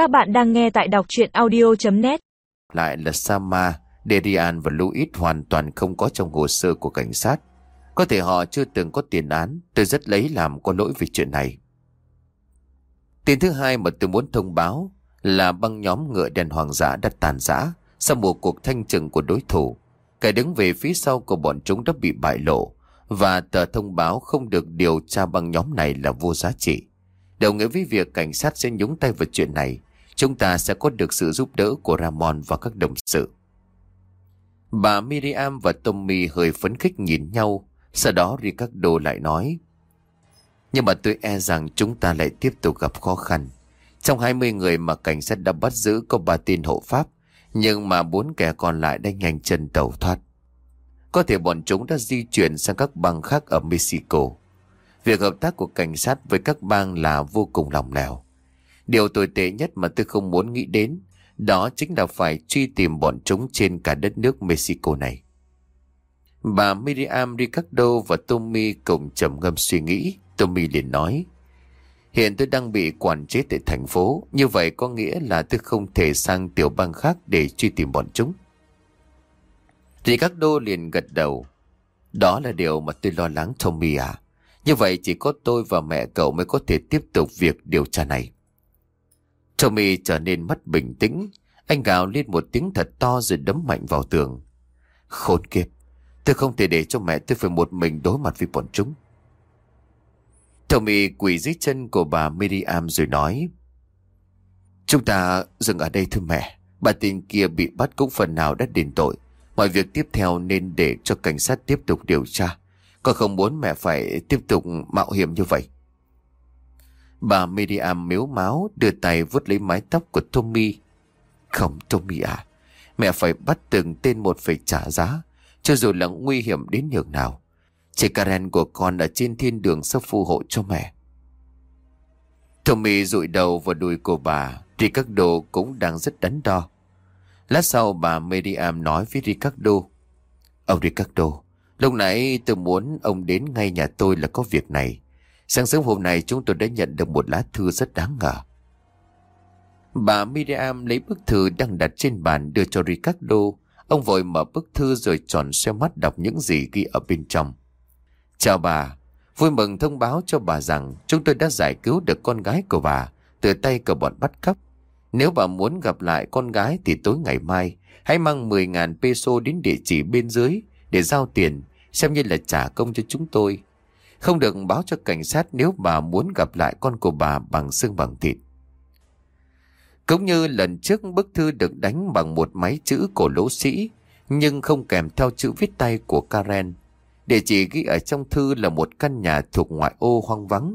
Các bạn đang nghe tại đọc chuyện audio.net Lại là Sama, Derian và Louis hoàn toàn không có trong hồ sơ của cảnh sát. Có thể họ chưa từng có tiền án, tôi rất lấy làm có lỗi về chuyện này. Tin thứ hai mà tôi muốn thông báo là băng nhóm ngựa đèn hoàng giả đã tàn giã sau một cuộc thanh trừng của đối thủ. Kẻ đứng về phía sau của bọn chúng đã bị bại lộ và tờ thông báo không được điều tra băng nhóm này là vô giá trị. Đồng nghĩa với việc cảnh sát sẽ nhúng tay vào chuyện này, chúng ta sẽ có được sự giúp đỡ của Ramon và các đồng sự. Bà Miriam và Tommy hơi phấn khích nhìn nhau, sau đó Ricardo lại nói. Nhưng mà tôi e rằng chúng ta lại tiếp tục gặp khó khăn. Trong 20 người mà cảnh sát đã bắt giữ có ba tin hộ pháp, nhưng mà bốn kẻ còn lại đã nhanh chân tẩu thoát. Có thể bọn chúng đã di chuyển sang các bang khác ở Mexico. Việc hợp tác của cảnh sát với các bang là vô cùng lòng lẻo. Điều tồi tệ nhất mà tôi không muốn nghĩ đến, đó chính là phải truy tìm bọn chúng trên cả đất nước Mexico này. Bà Miriam Ricardo và Tommy cùng trầm ngâm suy nghĩ. Tommy liền nói, Hiện tôi đang bị quản chế tại thành phố, Như vậy có nghĩa là tôi không thể sang tiểu bang khác để truy tìm bọn chúng Ricardo liền gật đầu, Đó là điều mà tôi lo lắng, Tommy à Như vậy chỉ có tôi và mẹ cậu mới có thể tiếp tục việc điều tra này Tommy trở nên mất bình tĩnh. Anh gào lên một tiếng thật to rồi đấm mạnh vào tường. Khốn kiếp, Tôi không thể để cho mẹ tôi phải một mình đối mặt với bọn chúng. Tommy quỳ dưới chân của bà Miriam rồi nói, Chúng ta dừng ở đây thưa mẹ. Bà tin kia bị bắt cũng phần nào đã đền tội. Mọi việc tiếp theo nên để cho cảnh sát tiếp tục điều tra. Con không muốn mẹ phải tiếp tục mạo hiểm như vậy. Bà Miriam miếu máu đưa tay vuốt lấy mái tóc của Tommy Không Tommy à Mẹ phải bắt từng tên một phải trả giá Cho dù là nguy hiểm đến nhường nào Chị Karen của con ở trên thiên đường sắp phù hộ cho mẹ. Tommy rụi đầu vào đùi của bà, Ricardo cũng đang rất đắn đo. Lát sau bà Miriam nói với Ricardo. Ông Ricardo, lúc nãy tôi muốn ông đến ngay nhà tôi là có việc này. Sáng sớm hôm nay chúng tôi đã nhận được một lá thư rất đáng ngờ. Bà Miriam lấy bức thư đang đặt trên bàn đưa cho Ricardo. Ông vội mở bức thư rồi tròn xe mắt đọc những gì ghi ở bên trong. Chào bà, vui mừng thông báo cho bà rằng chúng tôi đã giải cứu được con gái của bà từ tay của bọn bắt cóc. Nếu bà muốn gặp lại con gái thì tối ngày mai hãy mang 10.000 peso đến địa chỉ bên dưới để giao tiền xem như là trả công cho chúng tôi. Không được báo cho cảnh sát nếu bà muốn gặp lại con của bà bằng xương bằng thịt. Cũng như lần trước bức thư được đánh bằng một máy chữ cổ lỗ sĩ nhưng không kèm theo chữ viết tay của Karen. Địa chỉ ghi ở trong thư là một căn nhà thuộc ngoại ô hoang vắng.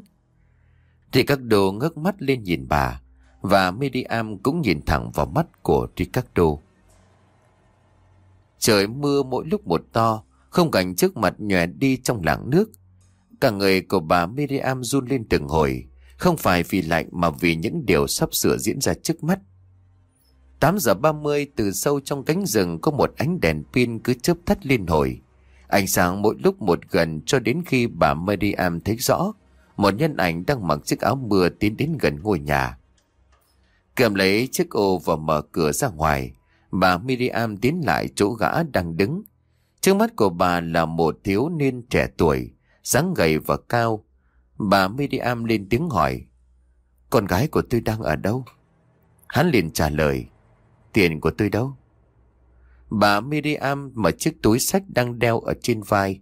Ricardo ngước mắt lên nhìn bà, và Miriam cũng nhìn thẳng vào mắt của Ricardo. Trời mưa mỗi lúc một to, không cảnh trước mặt nhòe đi trong làng nước. Cả người của bà Miriam run lên từng hồi, không phải vì lạnh mà vì những điều sắp sửa diễn ra trước mắt. 8 giờ 30 từ sâu trong cánh rừng có một ánh đèn pin cứ chớp tắt liên hồi. Ánh sáng mỗi lúc một gần cho đến khi bà Miriam thấy rõ một nhân ảnh đang mặc chiếc áo mưa tiến đến gần ngôi nhà. Cầm lấy chiếc ô và mở cửa ra ngoài, bà Miriam tiến lại chỗ gã đang đứng. Trước mắt của bà là một thiếu niên trẻ tuổi, dáng gầy và cao. Bà Miriam lên tiếng hỏi, con gái của tôi đang ở đâu? Hắn liền trả lời, tiền của tôi đâu? Bà Miriam mở chiếc túi sách đang đeo ở trên vai,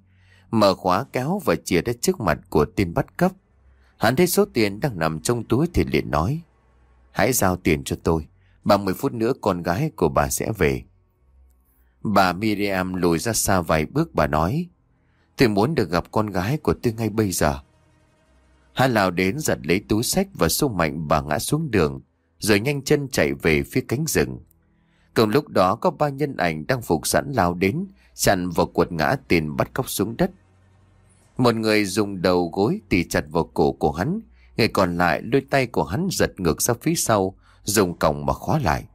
mở khóa kéo và chìa ra trước mặt của tên bắt cóc. Hắn thấy số tiền đang nằm trong túi thì liền nói, hãy giao tiền cho tôi, bằng 10 phút nữa con gái của bà sẽ về. Bà Miriam lùi ra xa vài bước bà nói, tôi muốn được gặp con gái của tôi ngay bây giờ. Hà Lào đến giật lấy túi sách và xô mạnh bà ngã xuống đường, rồi nhanh chân chạy về phía cánh rừng. Cùng lúc đó có ba nhân ảnh đang phục sẵn lao đến, chặn và quật ngã tiền bắt cóc xuống đất. Một người dùng đầu gối tì chặt vào cổ của hắn, người còn lại đôi tay của hắn giật ngược ra phía sau, dùng còng mà khóa lại.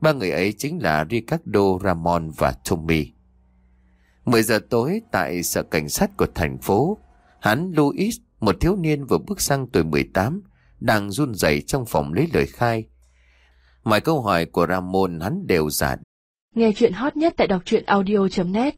Ba người ấy chính là Ricardo, Ramon và Tommy. 10 giờ tối tại sở cảnh sát của thành phố, hắn Louis, một thiếu niên vừa bước sang tuổi 18, đang run rẩy trong phòng lấy lời khai. Mọi câu hỏi của Ramon hắn đều giả Nghe chuyện hot nhất tại đọc truyện audio.net